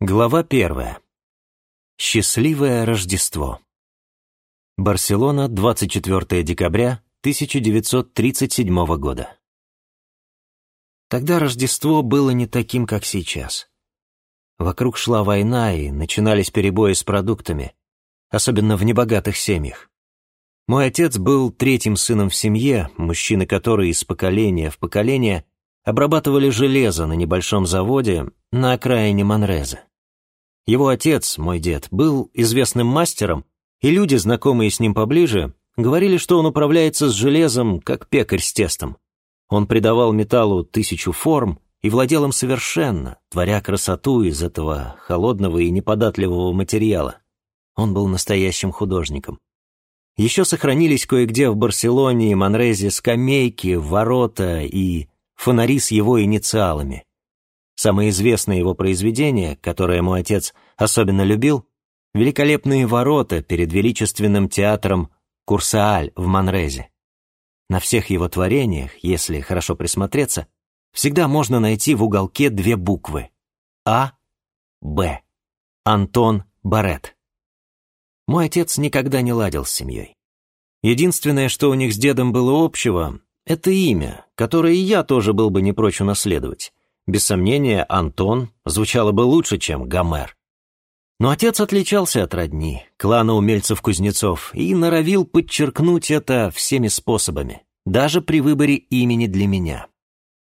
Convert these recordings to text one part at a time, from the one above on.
Глава первая. Счастливое Рождество. Барселона, 24 декабря 1937 года. Тогда Рождество было не таким, как сейчас. Вокруг шла война, и начинались перебои с продуктами, особенно в небогатых семьях. Мой отец был третьим сыном в семье, мужчины которые из поколения в поколение обрабатывали железо на небольшом заводе на окраине Манреза. Его отец, мой дед, был известным мастером, и люди, знакомые с ним поближе, говорили, что он управляется с железом, как пекарь с тестом. Он придавал металлу тысячу форм и владел им совершенно, творя красоту из этого холодного и неподатливого материала. Он был настоящим художником. Еще сохранились кое-где в Барселоне и Манрезе скамейки, ворота и фонари с его инициалами. Самое известное его произведение, которое мой отец особенно любил, «Великолепные ворота» перед величественным театром Курсааль в Манрезе. На всех его творениях, если хорошо присмотреться, всегда можно найти в уголке две буквы А, Б. Антон Барет. Мой отец никогда не ладил с семьей. Единственное, что у них с дедом было общего, это имя, которое я тоже был бы не прочь унаследовать. Без сомнения, Антон звучало бы лучше, чем Гомер. Но отец отличался от родни, клана умельцев-кузнецов, и норовил подчеркнуть это всеми способами, даже при выборе имени для меня.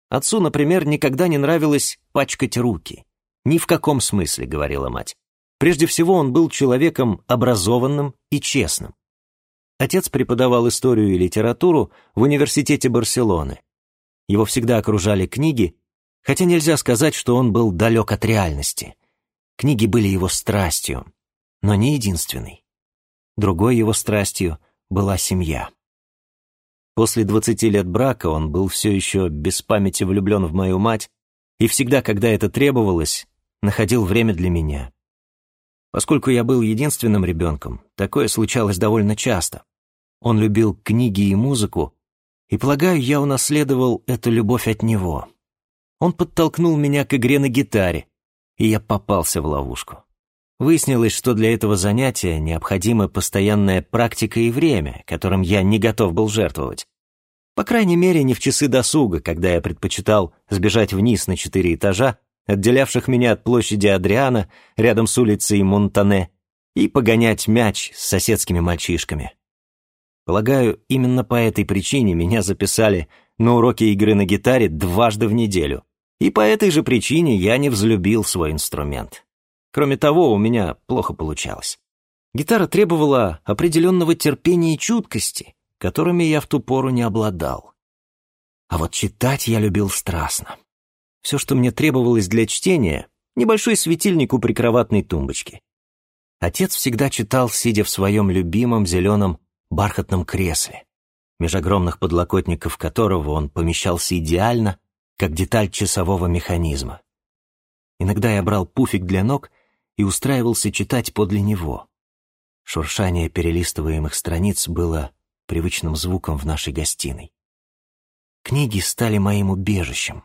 Отцу, например, никогда не нравилось пачкать руки. «Ни в каком смысле», — говорила мать. Прежде всего, он был человеком образованным и честным. Отец преподавал историю и литературу в университете Барселоны. Его всегда окружали книги, хотя нельзя сказать, что он был далек от реальности. Книги были его страстью, но не единственной. Другой его страстью была семья. После двадцати лет брака он был все еще без памяти влюблен в мою мать и всегда, когда это требовалось, находил время для меня. Поскольку я был единственным ребенком, такое случалось довольно часто. Он любил книги и музыку, и, полагаю, я унаследовал эту любовь от него. Он подтолкнул меня к игре на гитаре, и я попался в ловушку. Выяснилось, что для этого занятия необходима постоянная практика и время, которым я не готов был жертвовать. По крайней мере, не в часы досуга, когда я предпочитал сбежать вниз на четыре этажа, отделявших меня от площади Адриана, рядом с улицей Монтане, и погонять мяч с соседскими мальчишками. Полагаю, именно по этой причине меня записали на уроки игры на гитаре дважды в неделю. И по этой же причине я не взлюбил свой инструмент. Кроме того, у меня плохо получалось. Гитара требовала определенного терпения и чуткости, которыми я в ту пору не обладал. А вот читать я любил страстно. Все, что мне требовалось для чтения, небольшой светильник у прикроватной тумбочки. Отец всегда читал, сидя в своем любимом зеленом бархатном кресле, меж огромных подлокотников которого он помещался идеально, как деталь часового механизма. Иногда я брал пуфик для ног и устраивался читать подле него. Шуршание перелистываемых страниц было привычным звуком в нашей гостиной. Книги стали моим убежищем,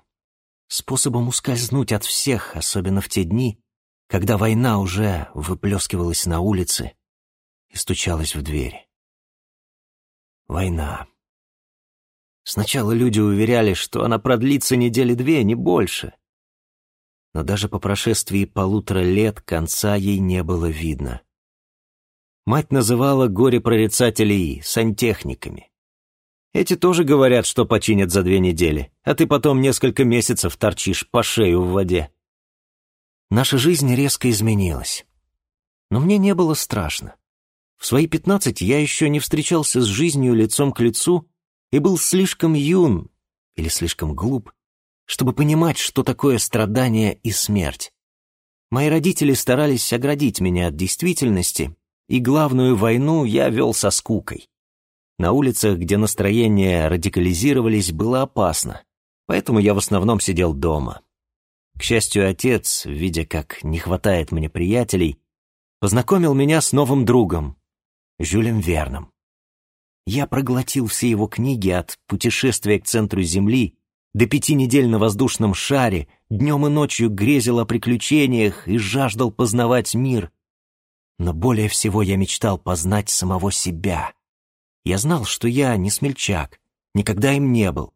способом ускользнуть от всех, особенно в те дни, когда война уже выплескивалась на улице и стучалась в двери. Война. Сначала люди уверяли, что она продлится недели две, не больше. Но даже по прошествии полутора лет конца ей не было видно. Мать называла горе-прорицателей сантехниками. Эти тоже говорят, что починят за две недели, а ты потом несколько месяцев торчишь по шею в воде. Наша жизнь резко изменилась. Но мне не было страшно. В свои пятнадцать я еще не встречался с жизнью лицом к лицу и был слишком юн или слишком глуп, чтобы понимать, что такое страдание и смерть. Мои родители старались оградить меня от действительности, и главную войну я вел со скукой. На улицах, где настроения радикализировались, было опасно, поэтому я в основном сидел дома. К счастью, отец, видя, как не хватает мне приятелей, познакомил меня с новым другом, Жюлем Верном. Я проглотил все его книги от «Путешествия к центру Земли» до пяти недель на воздушном шаре, днем и ночью грезил о приключениях и жаждал познавать мир. Но более всего я мечтал познать самого себя. Я знал, что я не смельчак, никогда им не был.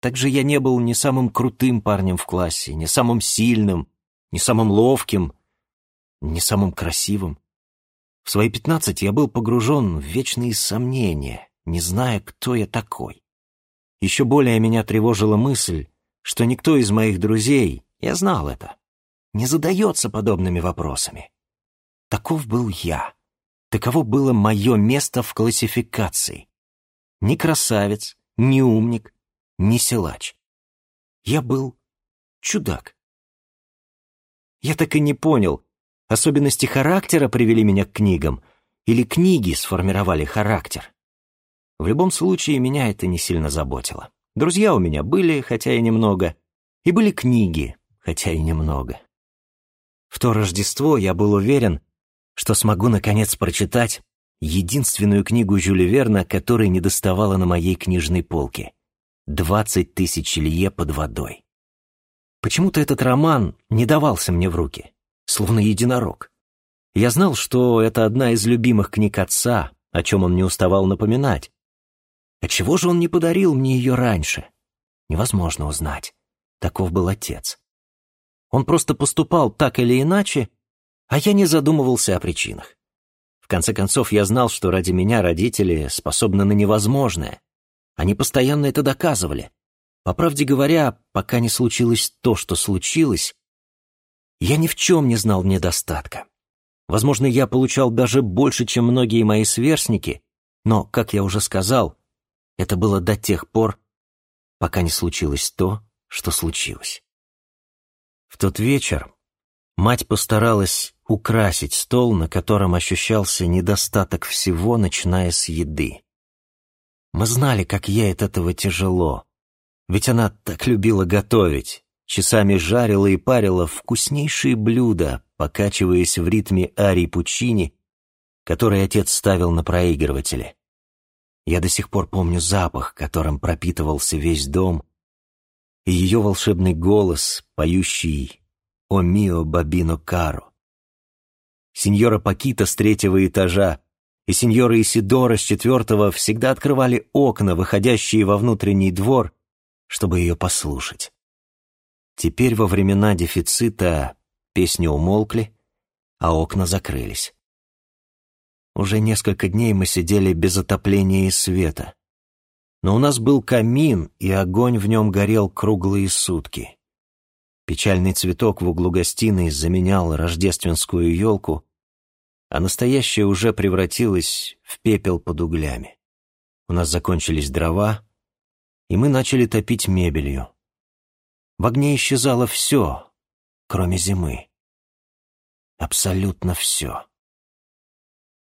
Также я не был ни самым крутым парнем в классе, ни самым сильным, ни самым ловким, ни самым красивым. В свои пятнадцать я был погружен в вечные сомнения, не зная, кто я такой. Еще более меня тревожила мысль, что никто из моих друзей, я знал это, не задается подобными вопросами. Таков был я. Таково было мое место в классификации. Ни красавец, ни умник, ни силач. Я был чудак. Я так и не понял, особенности характера привели меня к книгам или книги сформировали характер. В любом случае, меня это не сильно заботило. Друзья у меня были, хотя и немного, и были книги, хотя и немного. В то Рождество я был уверен, что смогу наконец прочитать единственную книгу Жюля Верна, которой не доставала на моей книжной полке «Двадцать тысяч лье под водой». Почему-то этот роман не давался мне в руки, словно единорог. Я знал, что это одна из любимых книг отца, о чем он не уставал напоминать. Отчего же он не подарил мне ее раньше? Невозможно узнать. Таков был отец. Он просто поступал так или иначе, а я не задумывался о причинах. В конце концов, я знал, что ради меня родители способны на невозможное. Они постоянно это доказывали. По правде говоря, пока не случилось то, что случилось, я ни в чем не знал недостатка. Возможно, я получал даже больше, чем многие мои сверстники, но, как я уже сказал, это было до тех пор, пока не случилось то, что случилось. В тот вечер Мать постаралась украсить стол, на котором ощущался недостаток всего, начиная с еды. Мы знали, как ей от этого тяжело, ведь она так любила готовить, часами жарила и парила вкуснейшие блюда, покачиваясь в ритме арий Пучини, который отец ставил на проигрывателе. Я до сих пор помню запах, которым пропитывался весь дом, и ее волшебный голос, поющий «О мио бабино каро». Сеньора Пакита с третьего этажа и сеньора Исидора с четвертого всегда открывали окна, выходящие во внутренний двор, чтобы ее послушать. Теперь во времена дефицита песни умолкли, а окна закрылись. Уже несколько дней мы сидели без отопления и света. Но у нас был камин, и огонь в нем горел круглые сутки. Печальный цветок в углу гостиной заменял рождественскую елку, а настоящая уже превратилась в пепел под углями. У нас закончились дрова, и мы начали топить мебелью. В огне исчезало все, кроме зимы. Абсолютно все.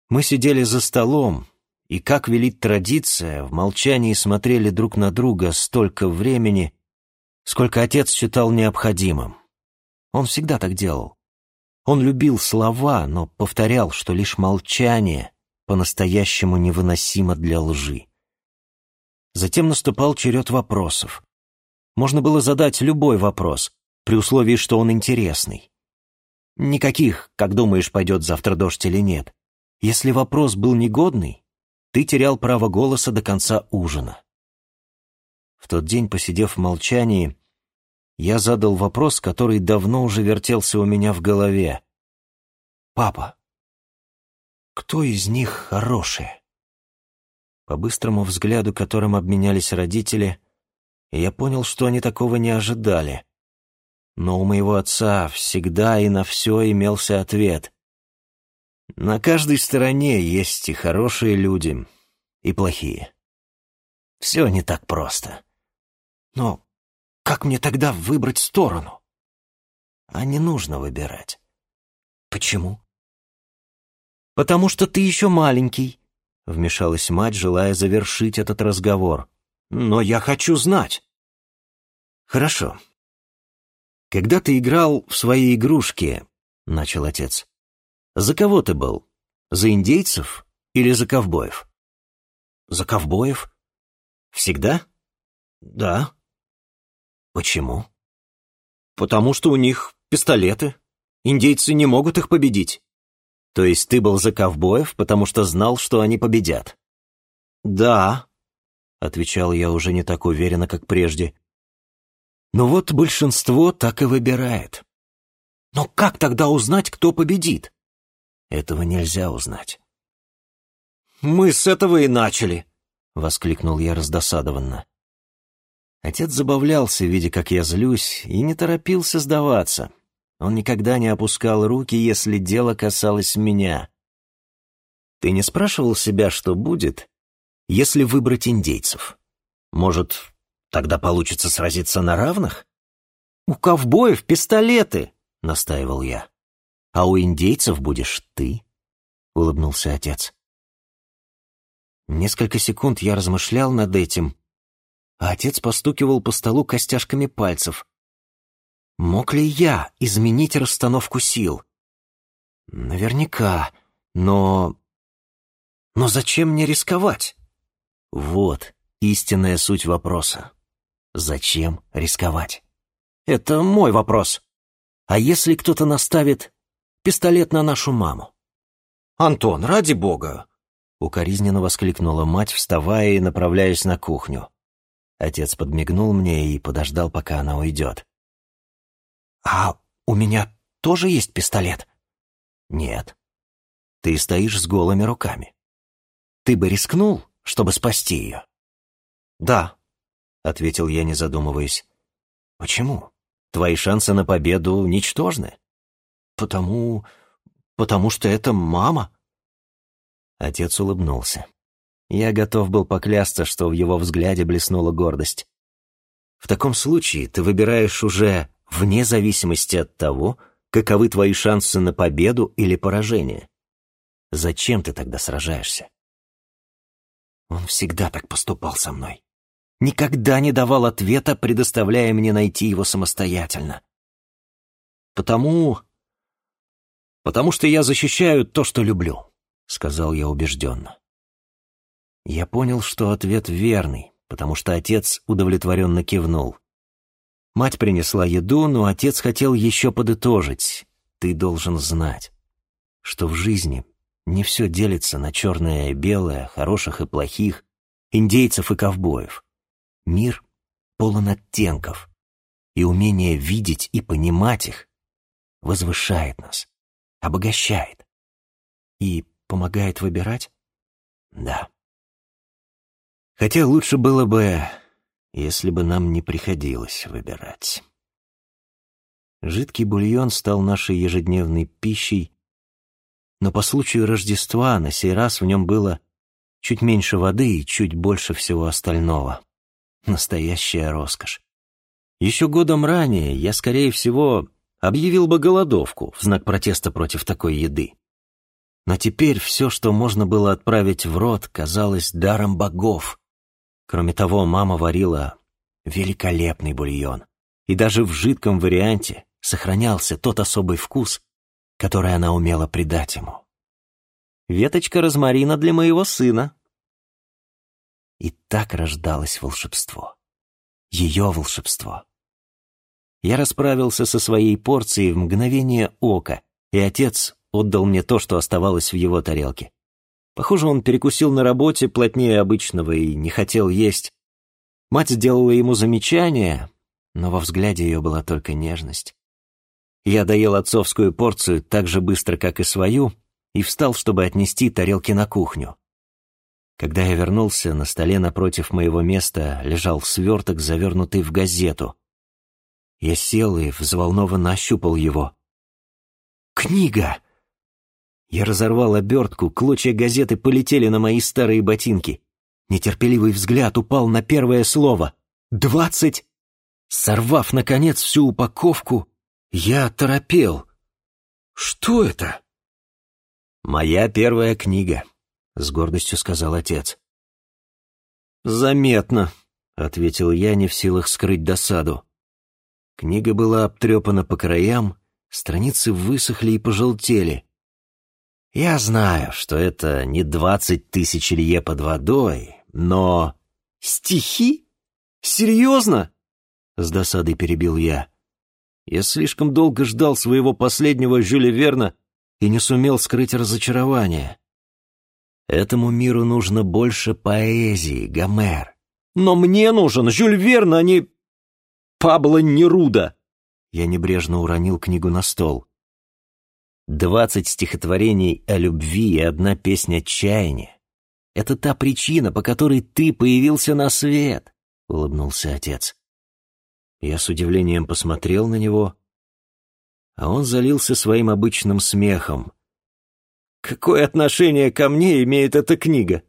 Мы сидели за столом, и, как велит традиция, в молчании смотрели друг на друга столько времени, сколько отец считал необходимым. Он всегда так делал. Он любил слова, но повторял, что лишь молчание по-настоящему невыносимо для лжи. Затем наступал черед вопросов. Можно было задать любой вопрос, при условии, что он интересный. Никаких, как думаешь, пойдет завтра дождь или нет. Если вопрос был негодный, ты терял право голоса до конца ужина. В тот день, посидев в молчании, я задал вопрос, который давно уже вертелся у меня в голове. «Папа, кто из них хорошие?» По быстрому взгляду, которым обменялись родители, я понял, что они такого не ожидали. Но у моего отца всегда и на все имелся ответ. На каждой стороне есть и хорошие люди, и плохие. Все не так просто. Но как мне тогда выбрать сторону? А не нужно выбирать. Почему? Потому что ты еще маленький, вмешалась мать, желая завершить этот разговор. Но я хочу знать. Хорошо. Когда ты играл в свои игрушки, начал отец, за кого ты был? За индейцев или за ковбоев? За ковбоев? Всегда? Да. Почему? Потому что у них пистолеты. Индейцы не могут их победить. То есть ты был за ковбоев, потому что знал, что они победят? Да, отвечал я уже не так уверенно, как прежде. Но вот большинство так и выбирает. Но как тогда узнать, кто победит? Этого нельзя узнать. Мы с этого и начали, воскликнул я раздосадованно. Отец забавлялся, видя, как я злюсь, и не торопился сдаваться. Он никогда не опускал руки, если дело касалось меня. Ты не спрашивал себя, что будет, если выбрать индейцев? Может, тогда получится сразиться на равных? У ковбоев пистолеты, настаивал я. А у индейцев будешь ты, улыбнулся отец. Несколько секунд я размышлял над этим, а отец постукивал по столу костяшками пальцев. Мог ли я изменить расстановку сил? Наверняка, но... Но зачем мне рисковать? Вот истинная суть вопроса. Зачем рисковать? Это мой вопрос. А если кто-то наставит пистолет на нашу маму? Антон, ради бога! Укоризненно воскликнула мать, вставая и направляясь на кухню. Отец подмигнул мне и подождал, пока она уйдет. «А у меня тоже есть пистолет?» «Нет. Ты стоишь с голыми руками. Ты бы рискнул, чтобы спасти ее?» «Да», — ответил я, не задумываясь. «Почему? Твои шансы на победу ничтожны?» «Потому... потому что это мама». Отец улыбнулся. Я готов был поклясться, что в его взгляде блеснула гордость. В таком случае ты выбираешь уже вне зависимости от того, каковы твои шансы на победу или поражение. Зачем ты тогда сражаешься? Он всегда так поступал со мной. Никогда не давал ответа, предоставляя мне найти его самостоятельно. Потому... потому что я защищаю то, что люблю, — сказал я убежденно. Я понял, что ответ верный, потому что отец удовлетворенно кивнул. Мать принесла еду, но отец хотел еще подытожить. Ты должен знать, что в жизни не все делится на черное и белое, хороших и плохих, индейцев и ковбоев. Мир полон оттенков, и умение видеть и понимать их возвышает нас, обогащает и помогает выбирать? Да. Хотя лучше было бы, если бы нам не приходилось выбирать. Жидкий бульон стал нашей ежедневной пищей, но по случаю Рождества на сей раз в нем было чуть меньше воды и чуть больше всего остального. Настоящая роскошь. Еще годом ранее я, скорее всего, объявил бы голодовку в знак протеста против такой еды. Но теперь все, что можно было отправить в рот, казалось даром богов. Кроме того, мама варила великолепный бульон. И даже в жидком варианте сохранялся тот особый вкус, который она умела придать ему. «Веточка розмарина для моего сына». И так рождалось волшебство. Ее волшебство. Я расправился со своей порцией в мгновение ока, и отец отдал мне то, что оставалось в его тарелке. Похоже, он перекусил на работе плотнее обычного и не хотел есть. Мать сделала ему замечание, но во взгляде ее была только нежность. Я доел отцовскую порцию так же быстро, как и свою, и встал, чтобы отнести тарелки на кухню. Когда я вернулся, на столе напротив моего места лежал сверток, завернутый в газету. Я сел и взволнованно ощупал его. «Книга!» Я разорвал обертку, клочья газеты полетели на мои старые ботинки. Нетерпеливый взгляд упал на первое слово. «Двадцать!» Сорвав, наконец, всю упаковку, я торопел. «Что это?» «Моя первая книга», — с гордостью сказал отец. «Заметно», — ответил я, не в силах скрыть досаду. Книга была обтрепана по краям, страницы высохли и пожелтели. Я знаю, что это не двадцать тысяч лье под водой, но... Стихи? Серьезно? с досадой перебил я. Я слишком долго ждал своего последнего Жюля Верна и не сумел скрыть разочарование. Этому миру нужно больше поэзии, Гомер. Но мне нужен Жюль Верн, а не Пабло Неруда. Я небрежно уронил книгу на стол. Двадцать стихотворений о любви и одна песня отчаяния. Это та причина, по которой ты появился на свет, — улыбнулся отец. Я с удивлением посмотрел на него, а он залился своим обычным смехом. Какое отношение ко мне имеет эта книга?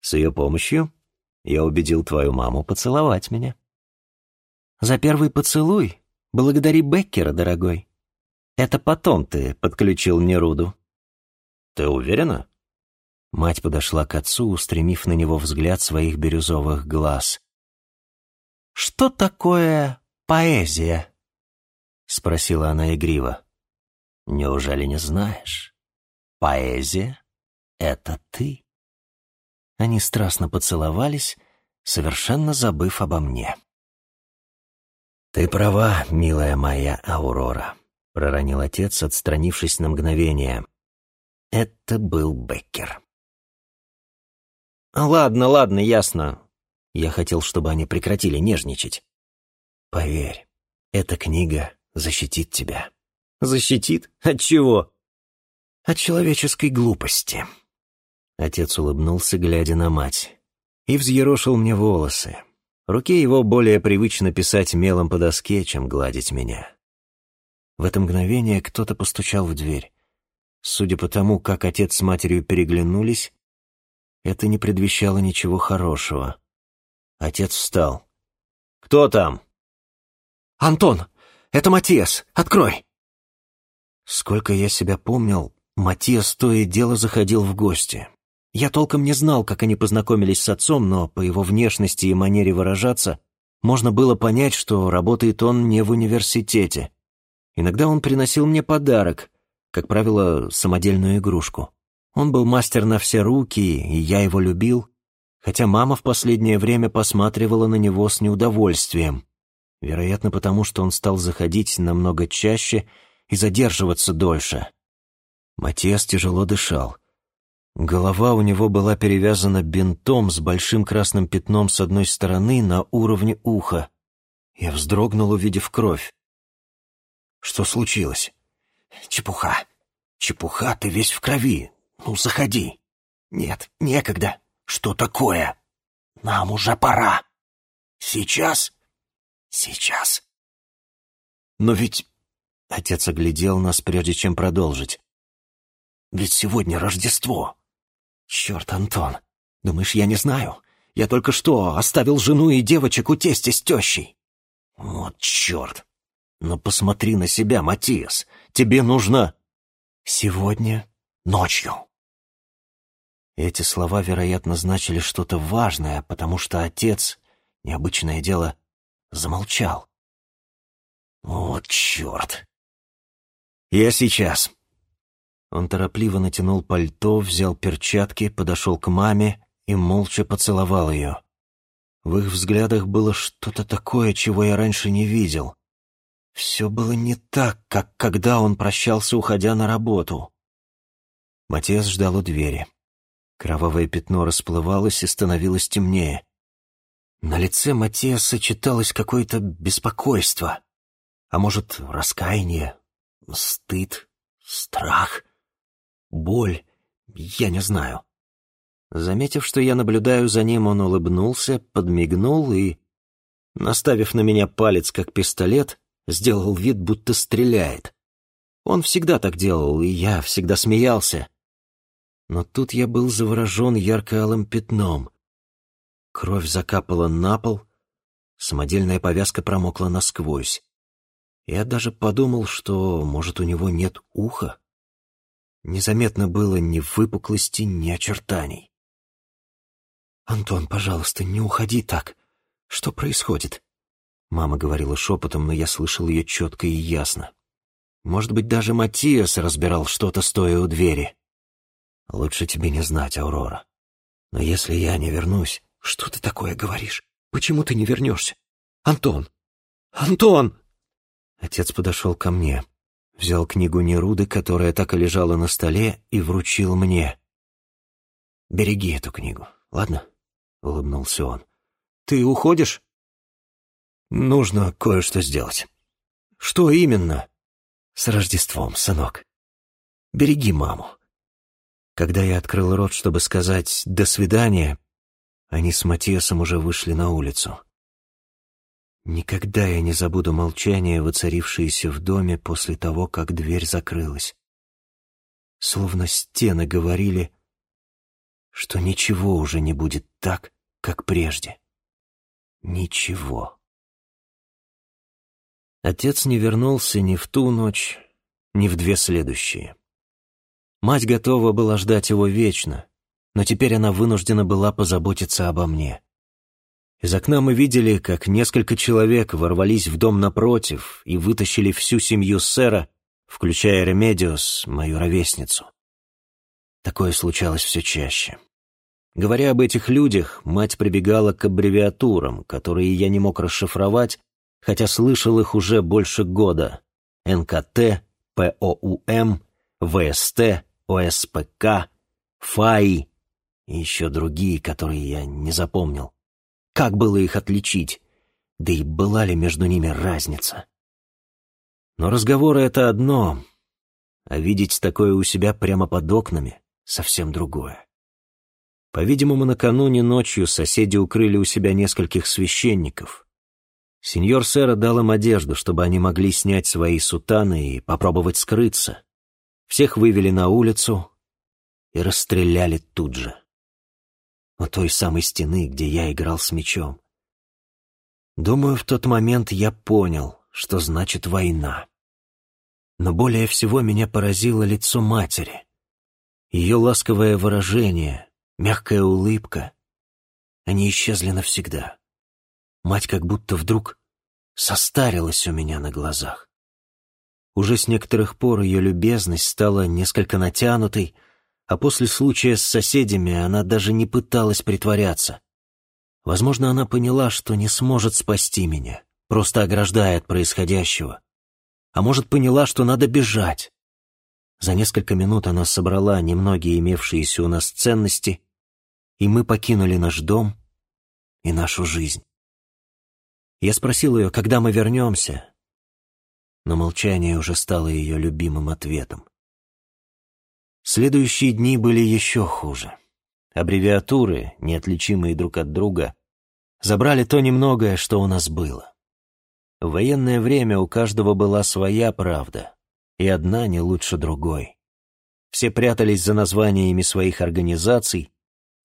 С ее помощью я убедил твою маму поцеловать меня. За первый поцелуй благодари Беккера, дорогой. Это потом ты подключил Неруду. Ты уверена? Мать подошла к отцу, устремив на него взгляд своих бирюзовых глаз. «Что такое поэзия?» — спросила она игриво. «Неужели не знаешь? Поэзия — это ты». Они страстно поцеловались, совершенно забыв обо мне. «Ты права, милая моя Аурора», — проронил отец, отстранившись на мгновение. Это был Беккер. «Ладно, ладно, ясно. Я хотел, чтобы они прекратили нежничать. Поверь, эта книга защитит тебя. Защитит? От чего? От человеческой глупости. Отец улыбнулся, глядя на мать, и взъерошил мне волосы. Руке его более привычно писать мелом по доске, чем гладить меня. В это мгновение кто-то постучал в дверь. Судя по тому, как отец с матерью переглянулись, это не предвещало ничего хорошего. Отец встал. «Кто там?» «Антон! Это Матиас! Открой!» Сколько я себя помнил, Матиас то и дело заходил в гости. Я толком не знал, как они познакомились с отцом, но по его внешности и манере выражаться можно было понять, что работает он не в университете. Иногда он приносил мне подарок, как правило, самодельную игрушку. Он был мастер на все руки, и я его любил, хотя мама в последнее время посматривала на него с неудовольствием. Вероятно, потому что он стал заходить намного чаще и задерживаться дольше. Матиас тяжело дышал. Голова у него была перевязана бинтом с большим красным пятном с одной стороны на уровне уха. Я вздрогнул, увидев кровь. «Что случилось?» «Чепуха. Чепуха, ты весь в крови. Ну, заходи». «Нет, некогда. Что такое? Нам уже пора. Сейчас? Сейчас. Но ведь... Отец оглядел нас, прежде чем продолжить. Ведь сегодня Рождество. Черт, Антон, думаешь, я не знаю? Я только что оставил жену и девочек у тестя с тещей. Вот черт. Но посмотри на себя, Матиас. Тебе нужно... Сегодня ночью. Эти слова, вероятно, значили что-то важное, потому что отец, необычное дело, замолчал. «Вот черт!» «Я сейчас!» Он торопливо натянул пальто, взял перчатки, подошел к маме и молча поцеловал ее. В их взглядах было что-то такое, чего я раньше не видел. Все было не так, как когда он прощался, уходя на работу. Матиас ждал у двери. Кровавое пятно расплывалось и становилось темнее. На лице Матиаса читалось какое-то беспокойство. А может, раскаяние, стыд, страх, боль, я не знаю. Заметив, что я наблюдаю за ним, он улыбнулся, подмигнул и, наставив на меня палец, как пистолет, сделал вид, будто стреляет. Он всегда так делал, и я всегда смеялся. Но тут я был заворожен ярко-алым пятном. Кровь закапала на пол, самодельная повязка промокла насквозь. Я даже подумал, что, может, у него нет уха. Незаметно было ни выпуклости, ни очертаний. «Антон, пожалуйста, не уходи так. Что происходит?» Мама говорила шепотом, но я слышал ее четко и ясно. Может быть, даже Матиас разбирал что-то, стоя у двери. Лучше тебе не знать, Аурора. Но если я не вернусь... Что ты такое говоришь? Почему ты не вернешься? Антон, «Антон!» Отец подошел ко мне, взял книгу Неруды, которая так и лежала на столе, и вручил мне. «Береги эту книгу, ладно?» — улыбнулся он. «Ты уходишь?» «Нужно кое-что сделать». «Что именно?» «С Рождеством, сынок. Береги маму». Когда я открыл рот, чтобы сказать «до свидания», они с Матиасом уже вышли на улицу. Никогда я не забуду молчание, воцарившееся в доме после того, как дверь закрылась. Словно стены говорили, что ничего уже не будет так, как прежде. Ничего. Отец не вернулся ни в ту ночь, ни в две следующие. Мать готова была ждать его вечно, но теперь она вынуждена была позаботиться обо мне. Из окна мы видели, как несколько человек ворвались в дом напротив и вытащили всю семью сэра, включая Ремедиос, мою ровесницу. Такое случалось все чаще. Говоря об этих людях, мать прибегала к аббревиатурам, которые я не мог расшифровать, хотя слышал их уже больше года. НКТ, ПОУМ, ВСТ, ОСПК, ФАИ и еще другие, которые я не запомнил. Как было их отличить? Да и была ли между ними разница? Но разговоры — это одно, а видеть такое у себя прямо под окнами — совсем другое. По-видимому, накануне ночью соседи укрыли у себя нескольких священников. Сеньор Сэра дал им одежду, чтобы они могли снять свои сутаны и попробовать скрыться. Всех вывели на улицу и расстреляли тут же у той самой стены, где я играл с мечом. Думаю, в тот момент я понял, что значит война. Но более всего меня поразило лицо матери. Ее ласковое выражение, мягкая улыбка. Они исчезли навсегда. Мать как будто вдруг состарилась у меня на глазах. Уже с некоторых пор ее любезность стала несколько натянутой, а после случая с соседями она даже не пыталась притворяться. Возможно, она поняла, что не сможет спасти меня, просто ограждая от происходящего. А может, поняла, что надо бежать. За несколько минут она собрала немногие имевшиеся у нас ценности, и мы покинули наш дом и нашу жизнь. Я спросил ее, когда мы вернемся, но молчание уже стало ее любимым ответом. Следующие дни были еще хуже. Аббревиатуры, неотличимые друг от друга, забрали то немногое, что у нас было. В военное время у каждого была своя правда, и одна не лучше другой. Все прятались за названиями своих организаций,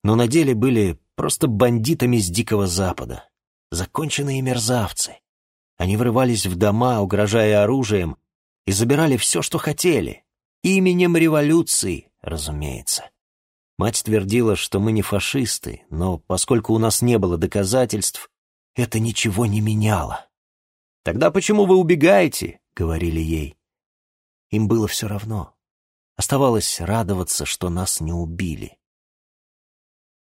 но на деле были просто бандитами с Дикого Запада, законченные мерзавцы. Они врывались в дома, угрожая оружием, и забирали все, что хотели, Именем революции, разумеется. Мать твердила, что мы не фашисты, но поскольку у нас не было доказательств, это ничего не меняло. «Тогда почему вы убегаете?» — говорили ей. Им было все равно. Оставалось радоваться, что нас не убили.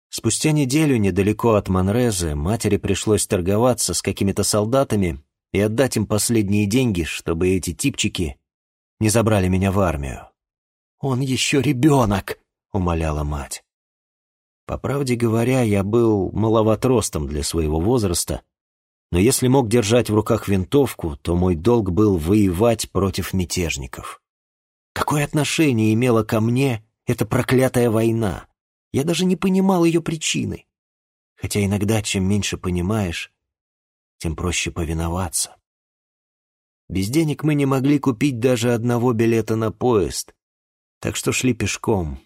Спустя неделю недалеко от Манрезы матери пришлось торговаться с какими-то солдатами и отдать им последние деньги, чтобы эти типчики не забрали меня в армию. «Он еще ребенок!» — умоляла мать. По правде говоря, я был маловат ростом для своего возраста, но если мог держать в руках винтовку, то мой долг был воевать против мятежников. Какое отношение имела ко мне эта проклятая война? Я даже не понимал ее причины. Хотя иногда, чем меньше понимаешь, тем проще повиноваться. Без денег мы не могли купить даже одного билета на поезд, так что шли пешком.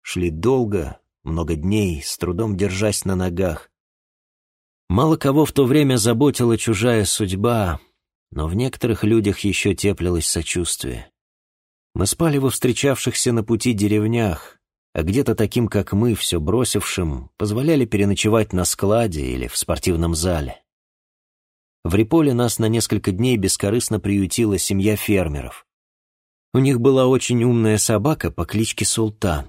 Шли долго, много дней, с трудом держась на ногах. Мало кого в то время заботила чужая судьба, но в некоторых людях еще теплилось сочувствие. Мы спали во встречавшихся на пути деревнях, а где-то таким, как мы, все бросившим, позволяли переночевать на складе или в спортивном зале. В Риполе нас на несколько дней бескорыстно приютила семья фермеров. У них была очень умная собака по кличке Султан.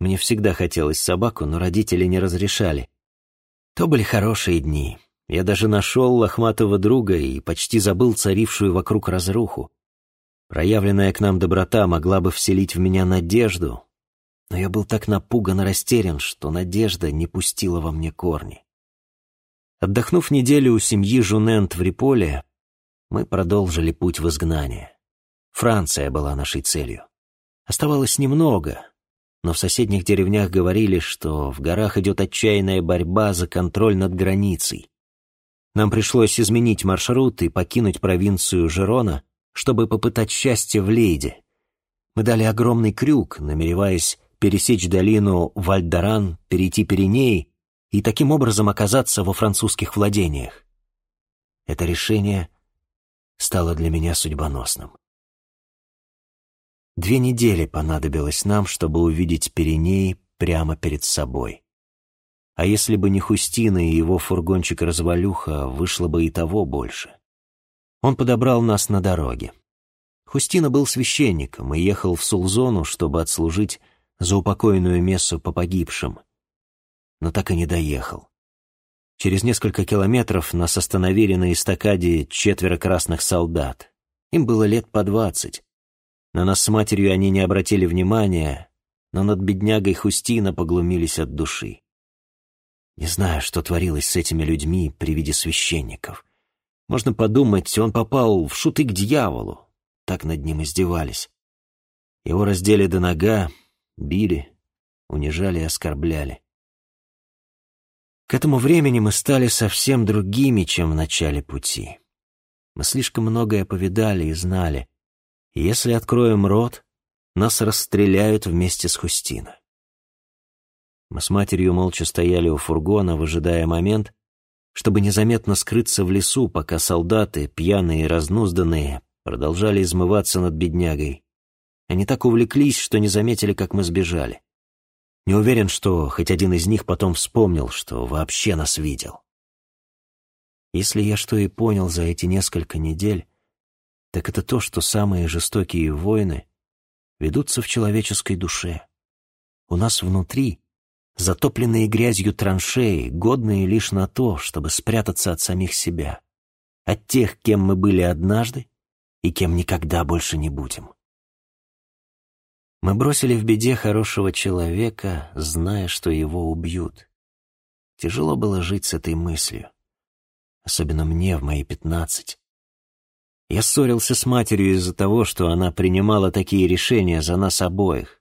Мне всегда хотелось собаку, но родители не разрешали. То были хорошие дни. Я даже нашел лохматого друга и почти забыл царившую вокруг разруху. Проявленная к нам доброта могла бы вселить в меня надежду, но я был так напуган и растерян, что надежда не пустила во мне корни. Отдохнув неделю у семьи Жунент в Риполе, мы продолжили путь в изгнание. Франция была нашей целью. Оставалось немного, но в соседних деревнях говорили, что в горах идет отчаянная борьба за контроль над границей. Нам пришлось изменить маршрут и покинуть провинцию Жерона, чтобы попытать счастье в Лейде. Мы дали огромный крюк, намереваясь пересечь долину Вальдаран, перейти Пиренеи и таким образом оказаться во французских владениях. Это решение стало для меня судьбоносным. Две недели понадобилось нам, чтобы увидеть Пиренеи прямо перед собой. А если бы не Хустина и его фургончик-развалюха, вышло бы и того больше. Он подобрал нас на дороге. Хустина был священником и ехал в Сулзону, чтобы отслужить за упокойную мессу по погибшим. Но так и не доехал. Через несколько километров нас остановили на эстакаде четверо красных солдат. Им было лет по двадцать. На нас с матерью они не обратили внимания, но над беднягой Хустина поглумились от души. Не знаю, что творилось с этими людьми при виде священников. Можно подумать, он попал в шуты к дьяволу. Так над ним издевались. Его раздели до нога, били, унижали и оскорбляли. К этому времени мы стали совсем другими, чем в начале пути. Мы слишком многое повидали и знали. Если откроем рот, нас расстреляют вместе с Хустино. Мы с матерью молча стояли у фургона, выжидая момент, чтобы незаметно скрыться в лесу, пока солдаты, пьяные и разнузданные, продолжали измываться над беднягой. Они так увлеклись, что не заметили, как мы сбежали. Не уверен, что хоть один из них потом вспомнил, что вообще нас видел. Если я что и понял за эти несколько недель, так это то, что самые жестокие войны ведутся в человеческой душе. У нас внутри затопленные грязью траншеи, годные лишь на то, чтобы спрятаться от самих себя, от тех, кем мы были однажды и кем никогда больше не будем. Мы бросили в беде хорошего человека, зная, что его убьют. Тяжело было жить с этой мыслью, особенно мне в мои пятнадцать. Я ссорился с матерью из-за того, что она принимала такие решения за нас обоих.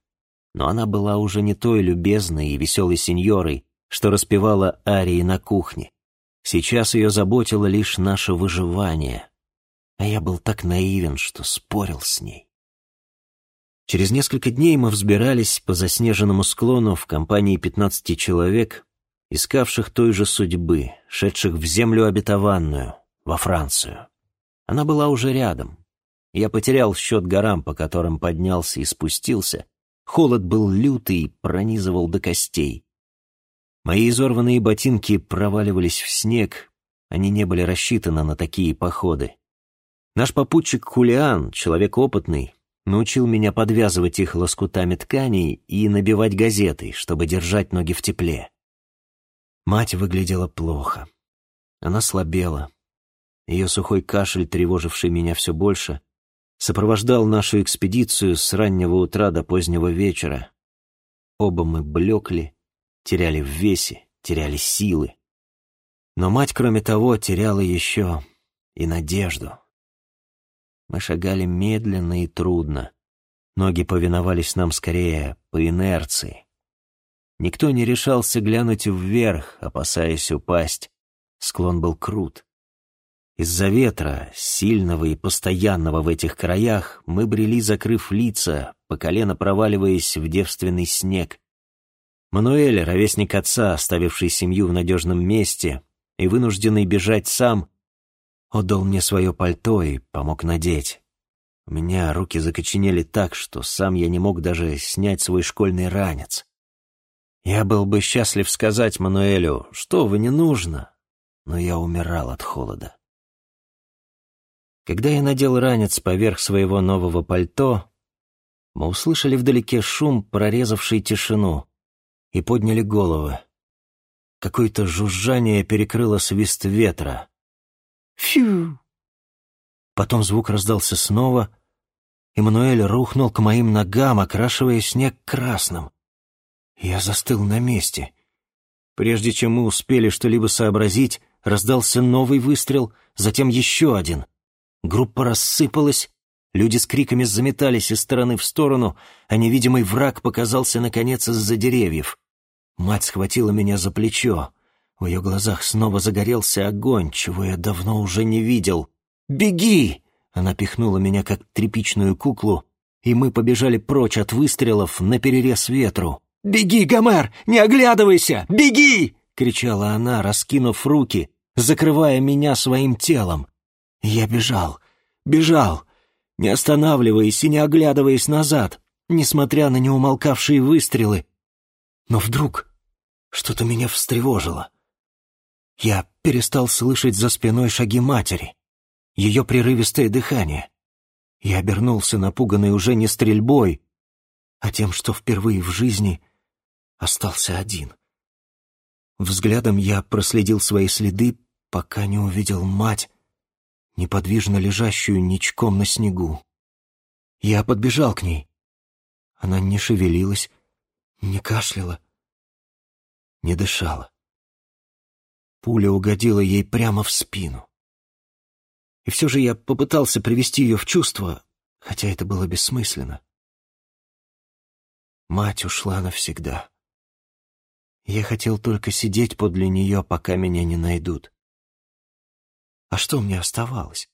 Но она была уже не той любезной и веселой сеньорой, что распевала арии на кухне. Сейчас ее заботило лишь наше выживание. А я был так наивен, что спорил с ней. Через несколько дней мы взбирались по заснеженному склону в компании пятнадцати человек, искавших той же судьбы, шедших в землю обетованную, во Францию. Она была уже рядом. Я потерял счет горам, по которым поднялся и спустился. Холод был лютый, пронизывал до костей. Мои изорванные ботинки проваливались в снег, они не были рассчитаны на такие походы. Наш попутчик Хулиан, человек опытный, научил меня подвязывать их лоскутами тканей и набивать газетой, чтобы держать ноги в тепле. Мать выглядела плохо. Она слабела, ее сухой кашель, тревоживший меня все больше, сопровождал нашу экспедицию с раннего утра до позднего вечера. Оба мы блекли, теряли в весе, теряли силы. Но мать, кроме того, теряла еще и надежду. Мы шагали медленно и трудно. Ноги повиновались нам скорее по инерции. Никто не решался глянуть вверх, опасаясь упасть. Склон был крут. Из-за ветра, сильного и постоянного в этих краях, мы брели, закрыв лица, по колено проваливаясь в девственный снег. Мануэль, ровесник отца, оставивший семью в надежном месте и вынужденный бежать сам, отдал мне свое пальто и помог надеть. У меня руки закоченели так, что сам я не мог даже снять свой школьный ранец. Я был бы счастлив сказать Мануэлю, что вы не нужно, но я умирал от холода. Когда я надел ранец поверх своего нового пальто, мы услышали вдалеке шум, прорезавший тишину, и подняли головы. Какое-то жужжание перекрыло свист ветра. Фью! Потом звук раздался снова. Эммануэль рухнул к моим ногам, окрашивая снег красным. Я застыл на месте. Прежде чем мы успели что-либо сообразить, раздался новый выстрел, затем еще один. Группа рассыпалась, люди с криками заметались из стороны в сторону, а невидимый враг показался, наконец, из-за деревьев. Мать схватила меня за плечо. В ее глазах снова загорелся огонь, чего я давно уже не видел. «Беги!» Она пихнула меня, как тряпичную куклу, и мы побежали прочь от выстрелов на перерез ветру. «Беги, Гомер! Не оглядывайся! Беги!» — кричала она, раскинув руки, закрывая меня своим телом. Я бежал, бежал, не останавливаясь и не оглядываясь назад, несмотря на неумолкавшие выстрелы. Но вдруг что-то меня встревожило. Я перестал слышать за спиной шаги матери, ее прерывистое дыхание. Я обернулся, напуганный уже не стрельбой, а тем, что впервые в жизни остался один. Взглядом я проследил свои следы, пока не увидел мать, неподвижно лежащую ничком на снегу. Я подбежал к ней. Она не шевелилась, не кашляла, не дышала. Пуля угодила ей прямо в спину. И все же я попытался привести ее в чувство, хотя это было бессмысленно. Мать ушла навсегда. Я хотел только сидеть подле нее, пока меня не найдут. А что мне оставалось?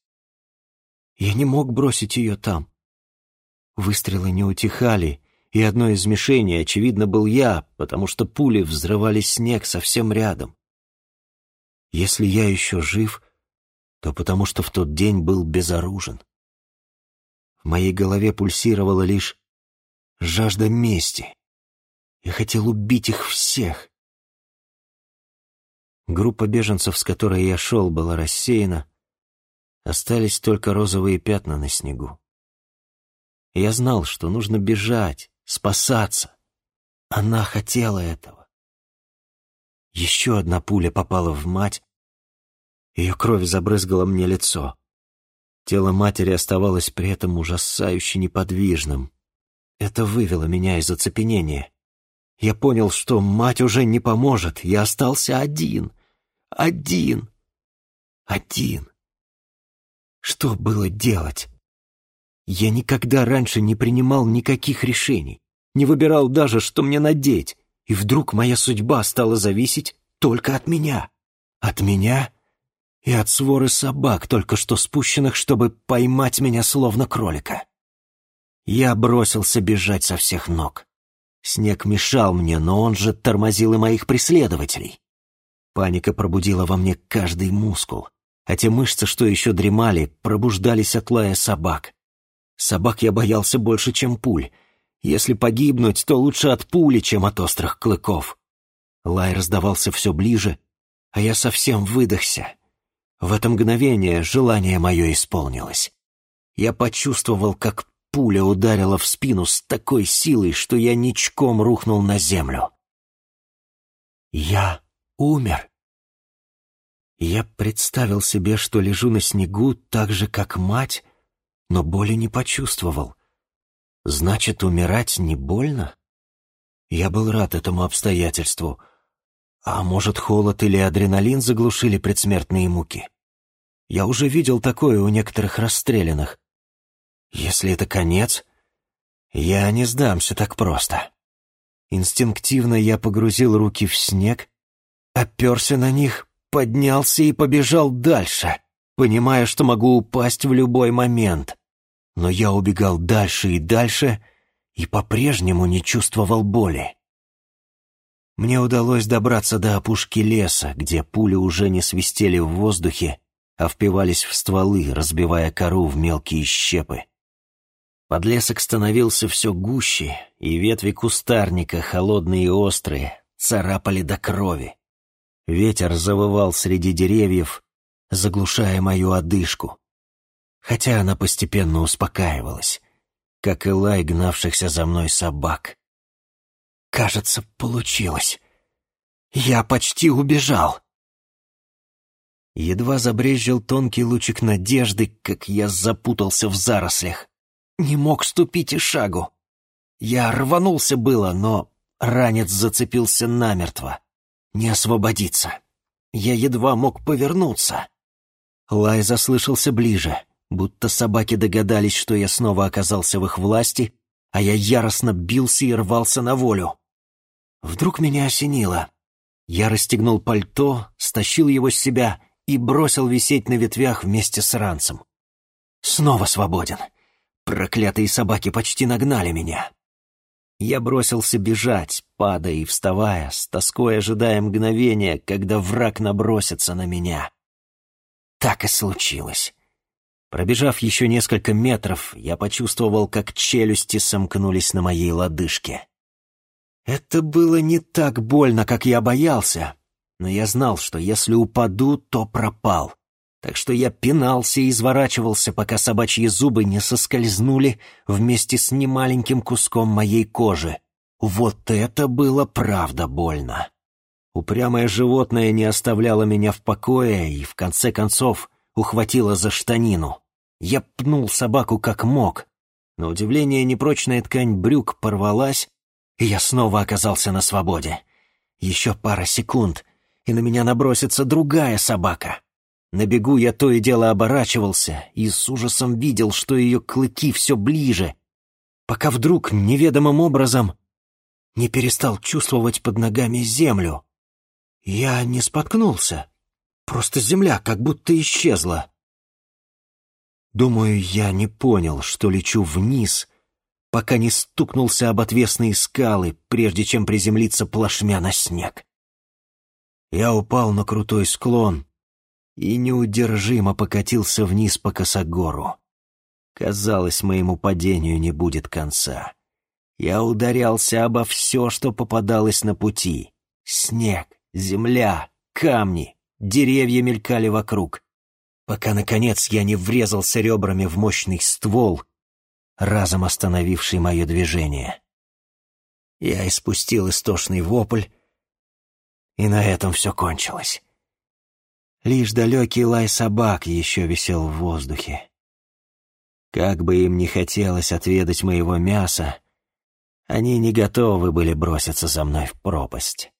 Я не мог бросить ее там. Выстрелы не утихали, и одной из мишеней, очевидно, был я, потому что пули взрывали снег совсем рядом. Если я еще жив, то потому что в тот день был безоружен. В моей голове пульсировала лишь жажда мести. Я хотел убить их всех. Группа беженцев, с которой я шел, была рассеяна. Остались только розовые пятна на снегу. Я знал, что нужно бежать, спасаться. Она хотела этого. Еще одна пуля попала в мать. Ее кровь забрызгала мне лицо. Тело матери оставалось при этом ужасающе неподвижным. Это вывело меня из оцепенения. Я понял, что мать уже не поможет. Я остался один. Один. Один. Что было делать? Я никогда раньше не принимал никаких решений, не выбирал даже, что мне надеть, и вдруг моя судьба стала зависеть только от меня. От меня и от своры собак, только что спущенных, чтобы поймать меня словно кролика. Я бросился бежать со всех ног. Снег мешал мне, но он же тормозил и моих преследователей. Паника пробудила во мне каждый мускул, а те мышцы, что еще дремали, пробуждались от лая собак. Собак я боялся больше, чем пуль. Если погибнуть, то лучше от пули, чем от острых клыков. Лай раздавался все ближе, а я совсем выдохся. В это мгновение желание мое исполнилось. Я почувствовал, как пуля ударила в спину с такой силой, что я ничком рухнул на землю. Я умер. Я представил себе, что лежу на снегу так же, как мать, но боли не почувствовал. Значит, умирать не больно? Я был рад этому обстоятельству. А может, холод или адреналин заглушили предсмертные муки? Я уже видел такое у некоторых расстрелянных. Если это конец, я не сдамся так просто. Инстинктивно я погрузил руки в снег, оперся на них, поднялся и побежал дальше понимая, что могу упасть в любой момент. Но я убегал дальше и дальше и по-прежнему не чувствовал боли. Мне удалось добраться до опушки леса, где пули уже не свистели в воздухе, а впивались в стволы, разбивая кору в мелкие щепы. Подлесок становился все гуще, и ветви кустарника, холодные и острые, царапали до крови. Ветер завывал среди деревьев, заглушая мою одышку. Хотя она постепенно успокаивалась, как и лай гнавшихся за мной собак. Кажется, получилось. Я почти убежал. Едва забрезжил тонкий лучик надежды, как я запутался в зарослях. Не мог ступить и шагу. Я рванулся было, но ранец зацепился намертво. Не освободиться. Я едва мог повернуться. Лай заслышался ближе, будто собаки догадались, что я снова оказался в их власти, а я яростно бился и рвался на волю. Вдруг меня осенило. Я расстегнул пальто, стащил его с себя и бросил висеть на ветвях вместе с ранцем. Снова свободен. Проклятые собаки почти нагнали меня. Я бросился бежать, падая и вставая, с тоской ожидая мгновения, когда враг набросится на меня. Так и случилось. Пробежав еще несколько метров, я почувствовал, как челюсти сомкнулись на моей лодыжке. Это было не так больно, как я боялся, но я знал, что если упаду, то пропал. Так что я пинался и изворачивался, пока собачьи зубы не соскользнули вместе с немаленьким куском моей кожи. Вот это было правда больно. Упрямое животное не оставляло меня в покое и, в конце концов, ухватило за штанину. Я пнул собаку как мог. На удивление, непрочная ткань брюк порвалась, и я снова оказался на свободе. Еще пара секунд, и на меня набросится другая собака. На бегу я то и дело оборачивался и с ужасом видел, что ее клыки все ближе, пока вдруг неведомым образом не перестал чувствовать под ногами землю. Я не споткнулся, просто земля как будто исчезла. Думаю, я не понял, что лечу вниз, пока не стукнулся об отвесные скалы, прежде чем приземлиться плашмя на снег. Я упал на крутой склон и неудержимо покатился вниз по косогору. Казалось, моему падению не будет конца. Я ударялся обо все, что попадалось на пути. Снег, земля, камни, деревья мелькали вокруг, пока, наконец, я не врезался ребрами в мощный ствол, разом остановивший мое движение. Я испустил истошный вопль, и на этом все кончилось. Лишь далекий лай собак еще висел в воздухе. Как бы им ни хотелось отведать моего мяса, они не готовы были броситься за мной в пропасть.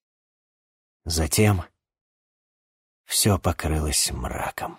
Затем все покрылось мраком.